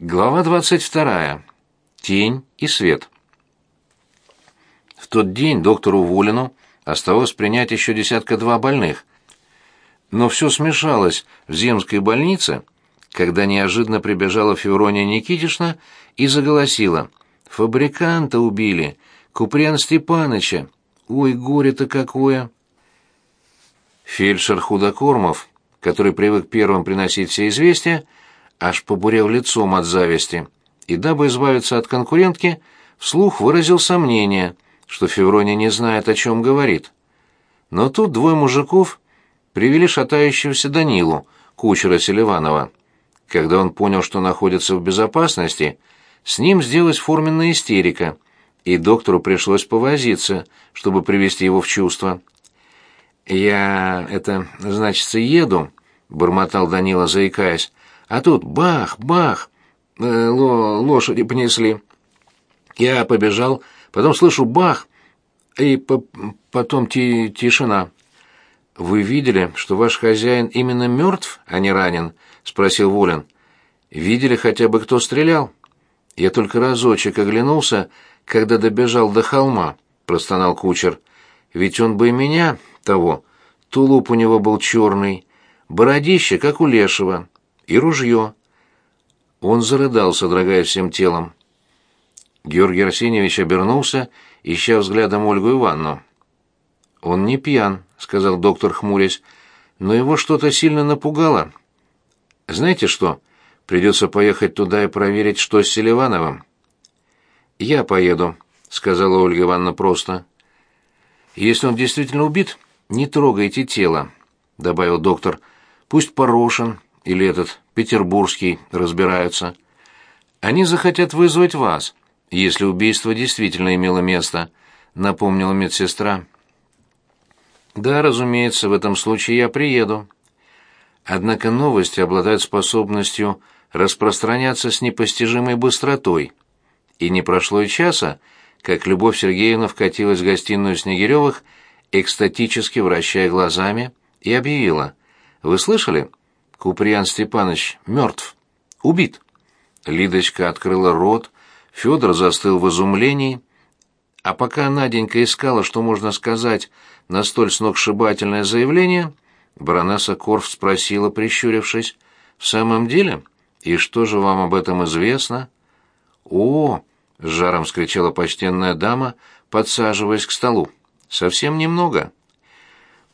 Глава 22. Тень и свет. В тот день доктору Вулину оставалось принять еще десятка-два больных. Но все смешалось в земской больнице, когда неожиданно прибежала Феврония Никитишна и заголосила. «Фабриканта убили! Куприяна Степаныча! Ой, горе-то какое!» Фельдшер Худокормов, который привык первым приносить все известия, аж побурел лицом от зависти, и, дабы избавиться от конкурентки, вслух выразил сомнение, что Феврония не знает, о чем говорит. Но тут двое мужиков привели шатающегося Данилу, кучера Селиванова. Когда он понял, что находится в безопасности, с ним сделалась форменная истерика, и доктору пришлось повозиться, чтобы привести его в чувство. «Я, это, значит, еду», — бормотал Данила, заикаясь, а тут бах, бах, э, лошади понесли. Я побежал, потом слышу бах, и по потом ти тишина. «Вы видели, что ваш хозяин именно мертв, а не ранен?» — спросил Волин. «Видели хотя бы, кто стрелял?» «Я только разочек оглянулся, когда добежал до холма», — простонал кучер. «Ведь он бы и меня, того. Тулуп у него был черный, бородище, как у лешего, и ружье. Он зарыдал, содрогая всем телом. Георгий Арсеньевич обернулся, ища взглядом Ольгу Ивановну. «Он не пьян», — сказал доктор, хмурясь, — «но его что-то сильно напугало. Знаете что? Придется поехать туда и проверить, что с Селивановым». «Я поеду», — сказала Ольга Ивановна просто. «Если он действительно убит, не трогайте тело», — добавил доктор. «Пусть Порошин, или этот петербургский разбираются. Они захотят вызвать вас, если убийство действительно имело место, напомнила медсестра. Да, разумеется, в этом случае я приеду. Однако новости обладают способностью распространяться с непостижимой быстротой. И не прошло и часа, как Любовь Сергеевна вкатилась в гостиную Снегиревых, экстатически вращая глазами, и объявила. «Вы слышали? Куприян Степанович мертв. Убит. Лидочка открыла рот, Федор застыл в изумлении, а пока Наденька искала, что можно сказать на столь сногсшибательное заявление, баронесса Корф спросила, прищурившись, «В самом деле? И что же вам об этом известно?» «О!» — с жаром вскричала почтенная дама, подсаживаясь к столу. «Совсем немного».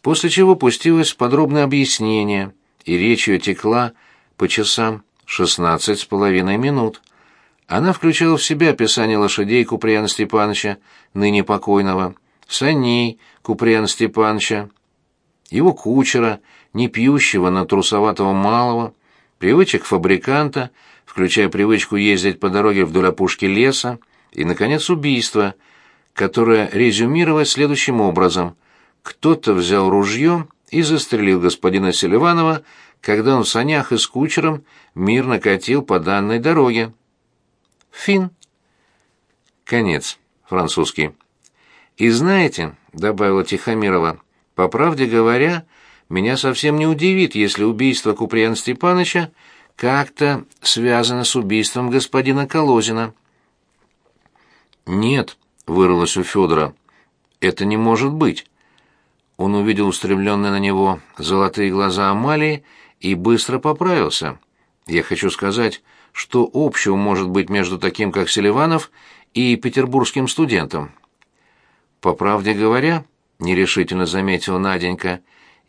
После чего пустилось подробное объяснение — и речь ее текла по часам шестнадцать с половиной минут. Она включала в себя описание лошадей Куприяна Степановича, ныне покойного, саней Куприяна Степановича, его кучера, не пьющего, но трусоватого малого, привычек фабриканта, включая привычку ездить по дороге вдоль опушки леса, и, наконец, убийство, которое резюмировалось следующим образом. Кто-то взял ружье и застрелил господина Селиванова, когда он в санях и с кучером мирно катил по данной дороге. Фин. Конец. Французский. «И знаете», — добавила Тихомирова, — «по правде говоря, меня совсем не удивит, если убийство Куприяна Степановича как-то связано с убийством господина Колозина». «Нет», — вырвалось у Федора, — «это не может быть. Он увидел устремленные на него золотые глаза Амалии и быстро поправился. Я хочу сказать, что общего может быть между таким, как Селиванов, и петербургским студентом. По правде говоря, нерешительно заметила Наденька,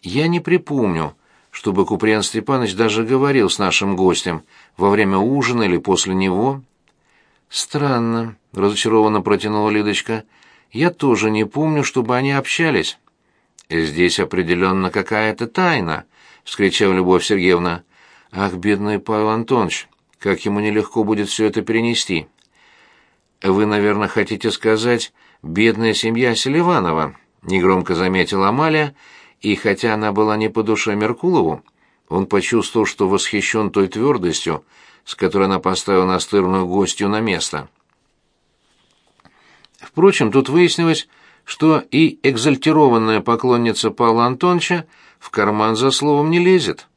я не припомню, чтобы Куприян Степанович даже говорил с нашим гостем во время ужина или после него. Странно, разочарованно протянула Лидочка. Я тоже не помню, чтобы они общались. «Здесь определенно какая-то тайна», — вскричала Любовь Сергеевна. «Ах, бедный Павел Антонович, как ему нелегко будет все это перенести». «Вы, наверное, хотите сказать, бедная семья Селиванова», — негромко заметила Амалия, и хотя она была не по душе Меркулову, он почувствовал, что восхищен той твердостью, с которой она поставила настырную гостью на место. Впрочем, тут выяснилось, что и экзальтированная поклонница Павла Антоновича в карман за словом не лезет.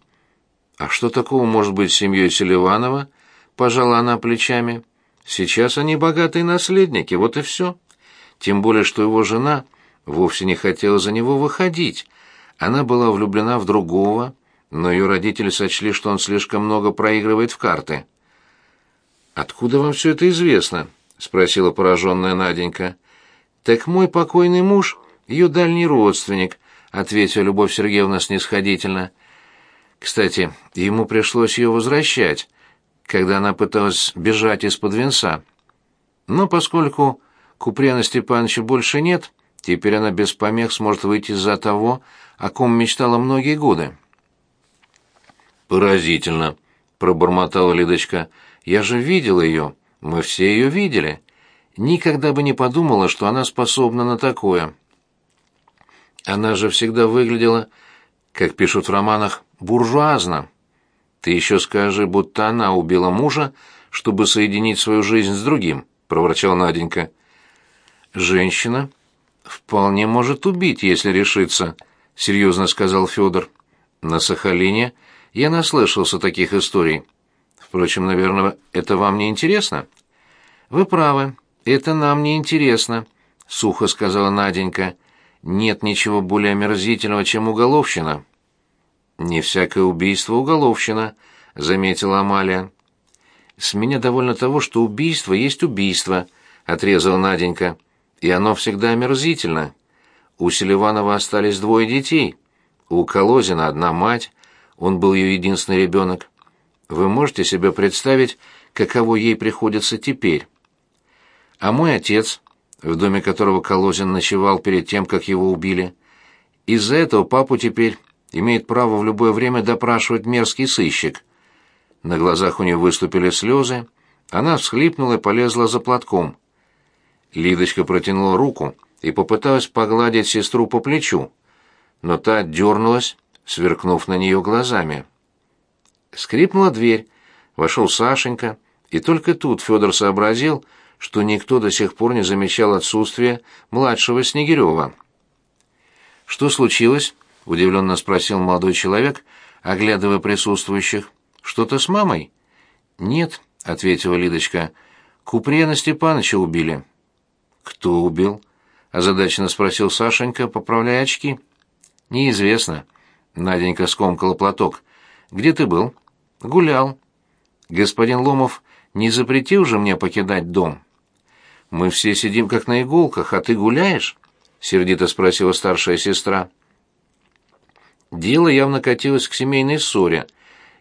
А что такого может быть с семьей Селиванова? пожала она плечами. Сейчас они богатые наследники, вот и все. Тем более, что его жена вовсе не хотела за него выходить. Она была влюблена в другого, но ее родители сочли, что он слишком много проигрывает в карты. «Откуда вам все это известно?» — спросила пораженная Наденька. «Так мой покойный муж — ее дальний родственник», — ответила Любовь Сергеевна снисходительно. «Кстати, ему пришлось ее возвращать, когда она пыталась бежать из-под венца. Но поскольку Купрена Степановича больше нет, теперь она без помех сможет выйти за того, о ком мечтала многие годы». «Поразительно», — пробормотала Лидочка. «Я же видела ее. Мы все ее видели. Никогда бы не подумала, что она способна на такое». Она же всегда выглядела, как пишут в романах, буржуазно. Ты еще скажи, будто она убила мужа, чтобы соединить свою жизнь с другим, проворчал Наденька. Женщина вполне может убить, если решится, серьезно сказал Федор. На Сахалине я наслышался таких историй. Впрочем, наверное, это вам не интересно? Вы правы, это нам не интересно, сухо сказала Наденька. Нет ничего более омерзительного, чем уголовщина. Не всякое убийство уголовщина, заметила Амалия. С меня довольно того, что убийство есть убийство, отрезала Наденька. И оно всегда омерзительно. У Селиванова остались двое детей. У Колозина одна мать, он был ее единственный ребенок. Вы можете себе представить, каково ей приходится теперь? А мой отец, в доме которого Колозин ночевал перед тем, как его убили, из-за этого папу теперь имеет право в любое время допрашивать мерзкий сыщик. На глазах у нее выступили слезы, она всхлипнула и полезла за платком. Лидочка протянула руку и попыталась погладить сестру по плечу, но та дернулась, сверкнув на нее глазами. Скрипнула дверь, вошел Сашенька, и только тут Федор сообразил, что никто до сих пор не замечал отсутствия младшего Снегирева. «Что случилось?» — удивленно спросил молодой человек, оглядывая присутствующих. «Что-то с мамой?» «Нет», — ответила Лидочка. «Купрена Степановича убили». «Кто убил?» — озадаченно спросил Сашенька, поправляя очки. «Неизвестно». Наденька скомкала платок. «Где ты был?» «Гулял». «Господин Ломов не запретил же мне покидать дом?» «Мы все сидим как на иголках, а ты гуляешь?» — сердито спросила старшая сестра. Дело явно катилось к семейной ссоре,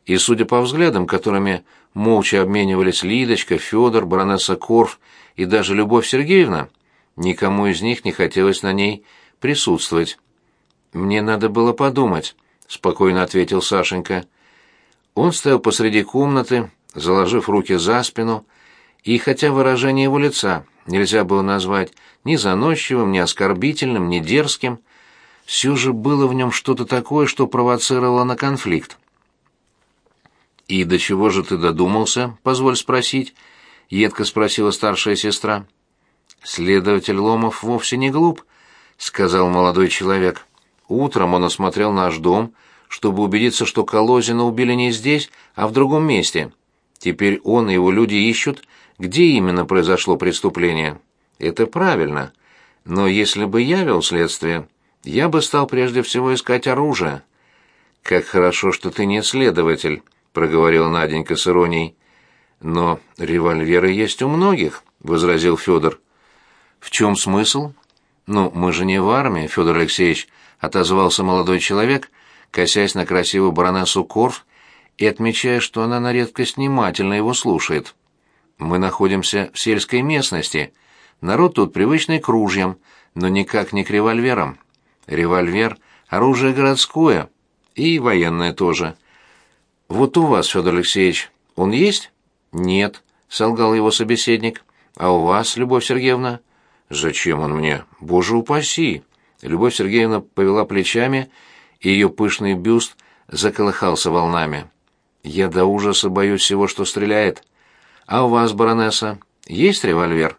и, судя по взглядам, которыми молча обменивались Лидочка, Федор, баронесса Корф и даже Любовь Сергеевна, никому из них не хотелось на ней присутствовать. «Мне надо было подумать», — спокойно ответил Сашенька. Он стоял посреди комнаты, заложив руки за спину, и хотя выражение его лица нельзя было назвать ни заносчивым, ни оскорбительным, ни дерзким, все же было в нем что-то такое, что провоцировало на конфликт. «И до чего же ты додумался, позволь спросить?» — едко спросила старшая сестра. «Следователь Ломов вовсе не глуп», — сказал молодой человек. «Утром он осмотрел наш дом, чтобы убедиться, что Колозина убили не здесь, а в другом месте. Теперь он и его люди ищут, где именно произошло преступление. Это правильно. Но если бы я вел следствие, я бы стал прежде всего искать оружие. Как хорошо, что ты не следователь, проговорила Наденька с иронией. Но револьверы есть у многих, возразил Федор. В чем смысл? Ну, мы же не в армии, Федор Алексеевич, отозвался молодой человек, косясь на красивую баронессу Корф и отмечая, что она на редкость внимательно его слушает. Мы находимся в сельской местности. Народ тут привычный к ружьям, но никак не к револьверам. Револьвер — оружие городское. И военное тоже. Вот у вас, Федор Алексеевич, он есть? Нет, — солгал его собеседник. А у вас, Любовь Сергеевна? Зачем он мне? Боже упаси! Любовь Сергеевна повела плечами, и ее пышный бюст заколыхался волнами. Я до ужаса боюсь всего, что стреляет. А у вас, баронесса, есть револьвер?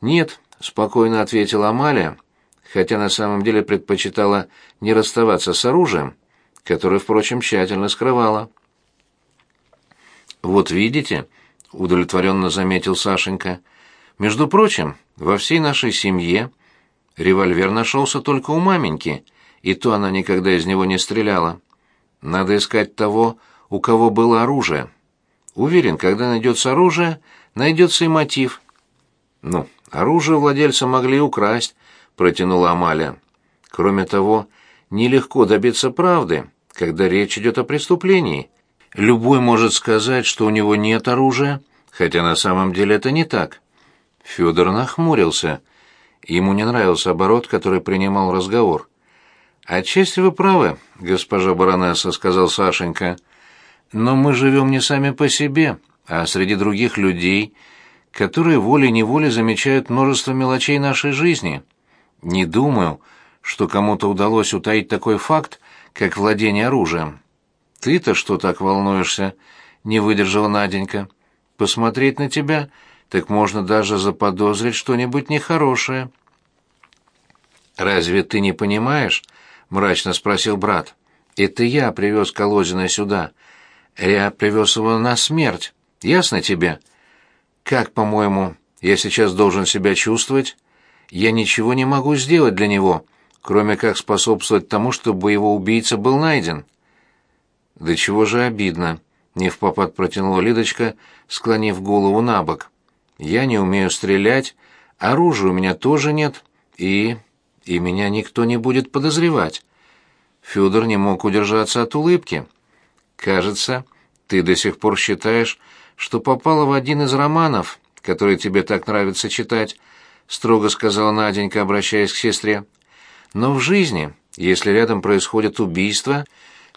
Нет, спокойно ответила Амалия, хотя на самом деле предпочитала не расставаться с оружием, которое, впрочем, тщательно скрывала. Вот видите, — удовлетворенно заметил Сашенька. «Между прочим, во всей нашей семье револьвер нашелся только у маменьки, и то она никогда из него не стреляла. Надо искать того, у кого было оружие. Уверен, когда найдется оружие, найдется и мотив». «Ну, оружие владельца могли украсть», — протянула Амалия. «Кроме того, нелегко добиться правды, когда речь идет о преступлении. Любой может сказать, что у него нет оружия, хотя на самом деле это не так». Федор нахмурился. Ему не нравился оборот, который принимал разговор. «Отчасти вы правы, госпожа баронесса», — сказал Сашенька. «Но мы живем не сами по себе, а среди других людей, которые волей-неволей замечают множество мелочей нашей жизни. Не думаю, что кому-то удалось утаить такой факт, как владение оружием. Ты-то что так волнуешься? Не выдержала Наденька. Посмотреть на тебя, так можно даже заподозрить что-нибудь нехорошее. Разве ты не понимаешь? мрачно спросил брат. Это я привез Колозина сюда. Я привез его на смерть. Ясно тебе? Как, по-моему, я сейчас должен себя чувствовать? Я ничего не могу сделать для него кроме как способствовать тому, чтобы его убийца был найден. Да чего же обидно, не в попад протянула Лидочка, склонив голову на бок. Я не умею стрелять, оружия у меня тоже нет, и и меня никто не будет подозревать. Федор не мог удержаться от улыбки. Кажется, ты до сих пор считаешь, что попала в один из романов, который тебе так нравится читать, строго сказала Наденька, обращаясь к сестре. Но в жизни, если рядом происходит убийство,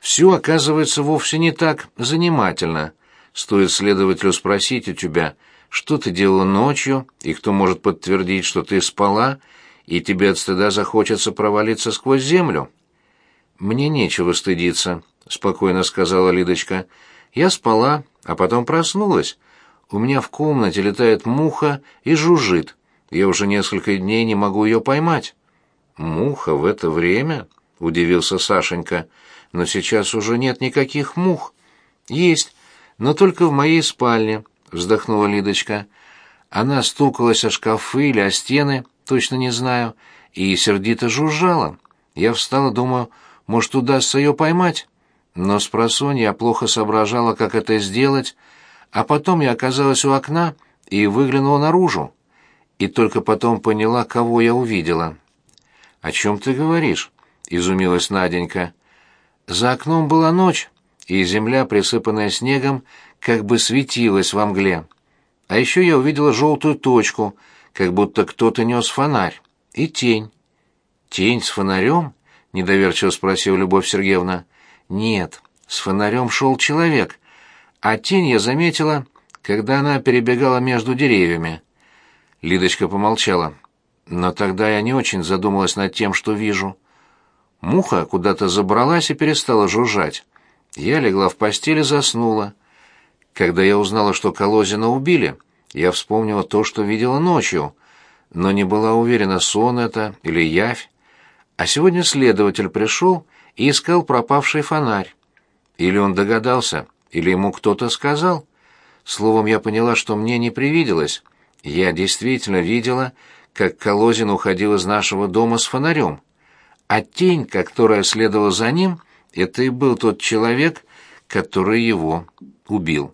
все оказывается вовсе не так занимательно. Стоит следователю спросить у тебя, что ты делала ночью, и кто может подтвердить, что ты спала, и тебе от стыда захочется провалиться сквозь землю. «Мне нечего стыдиться», — спокойно сказала Лидочка. «Я спала, а потом проснулась. У меня в комнате летает муха и жужжит. Я уже несколько дней не могу ее поймать». «Муха в это время?» — удивился Сашенька. «Но сейчас уже нет никаких мух». «Есть, но только в моей спальне», — вздохнула Лидочка. Она стукалась о шкафы или о стены, точно не знаю, и сердито жужжала. Я встала, думаю, может, удастся ее поймать. Но с просонья я плохо соображала, как это сделать, а потом я оказалась у окна и выглянула наружу. И только потом поняла, кого я увидела. «О чем ты говоришь?» — изумилась Наденька. За окном была ночь, и земля, присыпанная снегом, как бы светилась во мгле. А еще я увидела желтую точку, как будто кто-то нес фонарь, и тень. «Тень с фонарем?» — недоверчиво спросила Любовь Сергеевна. «Нет, с фонарем шел человек, а тень я заметила, когда она перебегала между деревьями». Лидочка помолчала. Но тогда я не очень задумалась над тем, что вижу. Муха куда-то забралась и перестала жужжать. Я легла в постель и заснула. Когда я узнала, что Колозина убили, я вспомнила то, что видела ночью, но не была уверена, сон это или явь. А сегодня следователь пришел и искал пропавший фонарь. Или он догадался, или ему кто-то сказал. Словом, я поняла, что мне не привиделось. Я действительно видела, как Колозин уходил из нашего дома с фонарем. А тень, которая следовала за ним, это и был тот человек, который его убил.